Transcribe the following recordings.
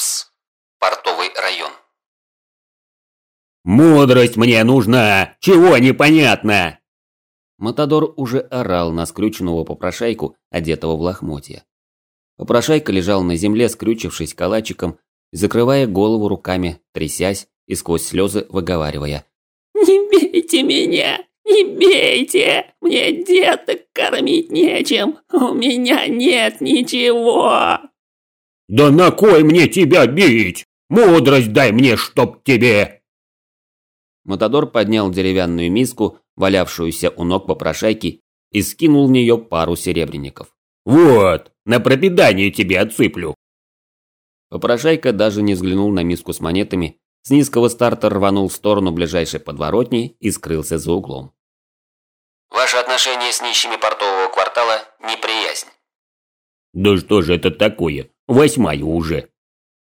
УПС. Портовый район. «Мудрость мне нужна! Чего непонятно?» Матадор уже орал на скрюченного попрошайку, одетого в лохмотья. Попрошайка лежал на земле, скрючившись калачиком, закрывая голову руками, трясясь и сквозь слезы выговаривая. «Не бейте меня! Не бейте! Мне деток кормить нечем! У меня нет ничего!» «Да на кой мне тебя бить? Мудрость дай мне, чтоб тебе!» Матадор поднял деревянную миску, валявшуюся у ног попрошайки, и скинул в нее пару серебряников. «Вот, на пропитание тебе отсыплю!» Попрошайка даже не взглянул на миску с монетами, с низкого старта рванул в сторону ближайшей подворотни и скрылся за углом. Ваше отношение с нищими портового квартала – неприязнь. «Да что же это такое? Восьмая уже!»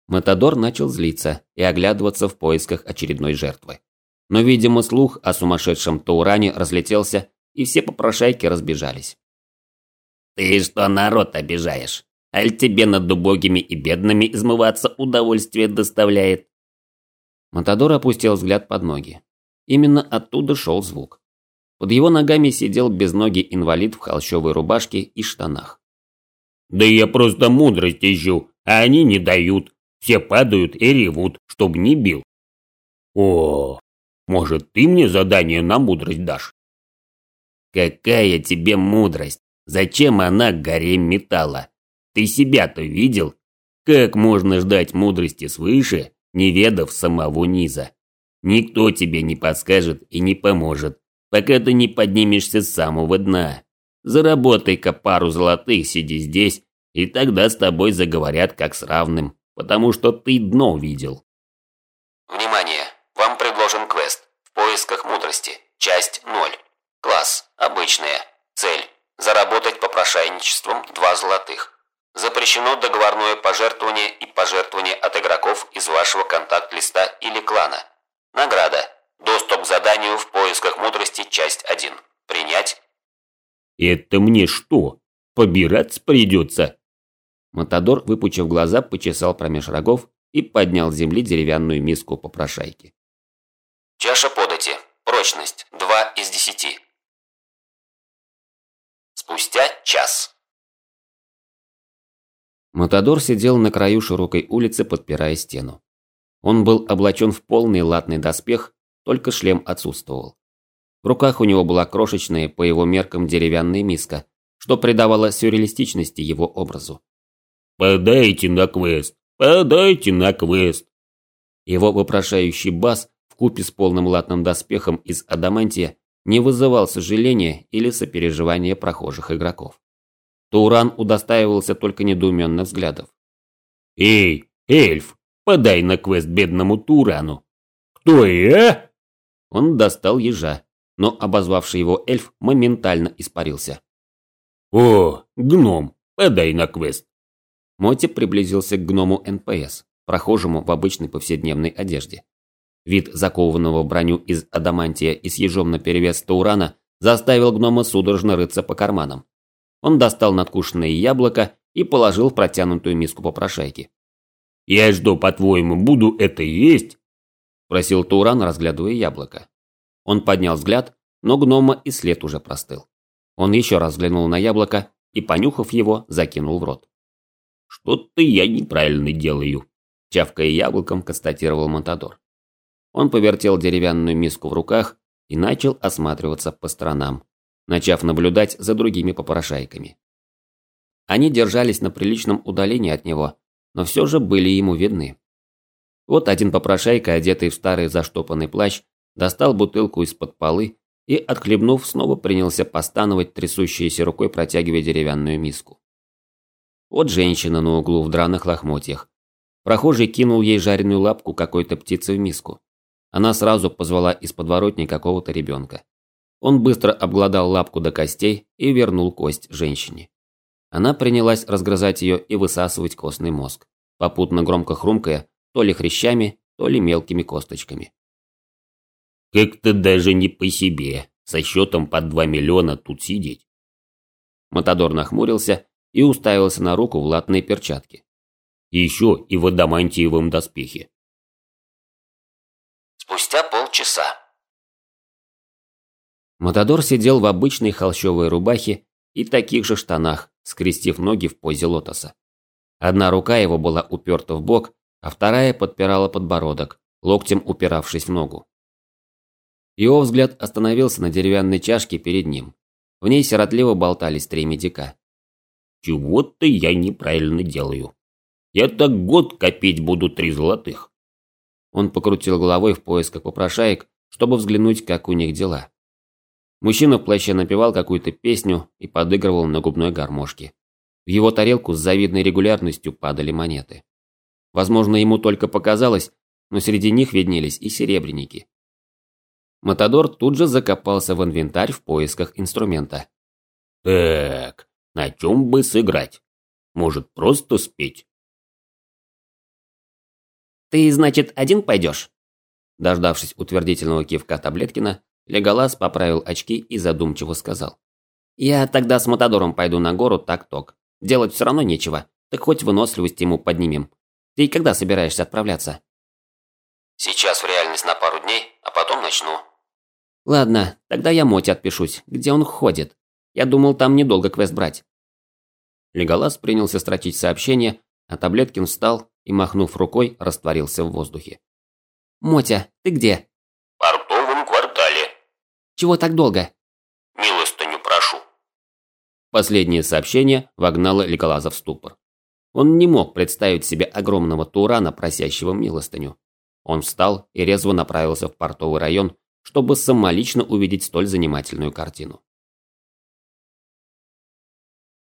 Матадор начал злиться и оглядываться в поисках очередной жертвы. Но, видимо, слух о сумасшедшем Тауране разлетелся, и все попрошайки разбежались. «Ты что народ обижаешь? Аль тебе над убогими и бедными измываться удовольствие доставляет?» Матадор опустил взгляд под ноги. Именно оттуда шел звук. Под его ногами сидел безногий инвалид в холщовой рубашке и штанах. «Да я просто мудрость ищу, а они не дают. Все падают и ревут, чтоб не бил. О, может, ты мне задание на мудрость дашь?» «Какая тебе мудрость? Зачем она горе металла? Ты себя-то видел? Как можно ждать мудрости свыше, не ведав самого низа. Никто тебе не подскажет и не поможет, пока ты не поднимешься с самого дна. Заработай-ка пару золотых, сиди здесь, и тогда с тобой заговорят как с равным, потому что ты дно видел. Внимание! Вам предложен квест «В поисках мудрости». Часть 0. Класс. Обычная. Цель. Заработать попрошайничеством 2 золотых. Запрещено договорное пожертвование и пожертвование от игроков из вашего контакт-листа или клана. Награда. Доступ к заданию в поисках мудрости, часть 1. «Это мне что, побираться придется?» Матадор, выпучив глаза, почесал промеж рогов и поднял с земли деревянную миску попрошайки. Чаша подати. Прочность 2 из 10. Спустя час. Матадор сидел на краю широкой улицы, подпирая стену. Он был облачен в полный латный доспех, только шлем отсутствовал. В руках у него была крошечная, по его меркам, деревянная миска, что придавало сюрреалистичности его образу. «Подайте на квест! Подайте на квест!» Его вопрошающий бас, вкупе с полным латным доспехом из адамантия, не вызывал сожаления или сопереживания прохожих игроков. Тауран удостаивался только недоуменных взглядов. «Эй, эльф, подай на квест бедному Турану!» «Кто я?» Он достал ежа, но обозвавший его эльф моментально испарился. «О, гном, подай на квест!» Моти приблизился к гному НПС, прохожему в обычной повседневной одежде. Вид закованного в броню из адамантия и с ежом наперевес Таурана заставил гнома судорожно рыться по карманам. Он достал надкушенное яблоко и положил в протянутую миску попрошайки. «Я что, по-твоему, буду это есть?» – просил Туран, разглядывая яблоко. Он поднял взгляд, но гнома и след уже простыл. Он еще раз взглянул на яблоко и, понюхав его, закинул в рот. «Что-то я неправильно делаю», – чавкая яблоком, констатировал Монтадор. Он повертел деревянную миску в руках и начал осматриваться по сторонам начав наблюдать за другими попрошайками. Они держались на приличном удалении от него, но все же были ему видны. Вот один попрошайка, одетый в старый заштопанный плащ, достал бутылку из-под полы и, отхлебнув, снова принялся постановать трясущейся рукой, протягивая деревянную миску. Вот женщина на углу в драных лохмотьях. Прохожий кинул ей жареную лапку какой-то птицы в миску. Она сразу позвала из подворотни какого-то ребенка. Он быстро обглодал лапку до костей и вернул кость женщине. Она принялась разгрызать ее и высасывать костный мозг, попутно громко хрумкая то ли хрящами, то ли мелкими косточками. «Как-то даже не по себе, со счетом под два миллиона тут сидеть». Матадор нахмурился и уставился на руку в латные перчатки. еще и в адамантиевом доспехе. Спустя полчаса. Матадор сидел в обычной холщовой рубахе и таких же штанах, скрестив ноги в позе лотоса. Одна рука его была уперта в бок, а вторая подпирала подбородок, локтем упиравшись в ногу. Его взгляд остановился на деревянной чашке перед ним. В ней сиротливо болтались три медика. «Чего-то я неправильно делаю. Я так год копить буду три золотых». Он покрутил головой в поисках попрошаек, чтобы взглянуть, как у них дела. Мужчина в плаще напевал какую-то песню и подыгрывал на губной гармошке. В его тарелку с завидной регулярностью падали монеты. Возможно, ему только показалось, но среди них виднелись и серебряники. Матадор тут же закопался в инвентарь в поисках инструмента. «Так, на чем бы сыграть? Может, просто спеть?» «Ты, значит, один пойдешь?» Дождавшись утвердительного кивка Таблеткина, Леголас поправил очки и задумчиво сказал. «Я тогда с Матадором пойду на гору так-ток. Делать все равно нечего, так хоть выносливость ему поднимем. Ты когда собираешься отправляться?» Сейчас в реальность на пару дней, а потом начну. Ладно, тогда я Моте отпишусь. Где он ходит? Я думал, там недолго квест брать. Леголас принялся строчить сообщение, а Таблеткин встал и, махнув рукой, растворился в воздухе. «Мотя, ты где?» В портовом квартале. «Чего так долго?» Милостыню прошу. Последнее сообщение вогнало Леголаза в ступор. Он не мог представить себе огромного турана, просящего милостыню. Он встал и резво направился в портовый район, чтобы самолично увидеть столь занимательную картину.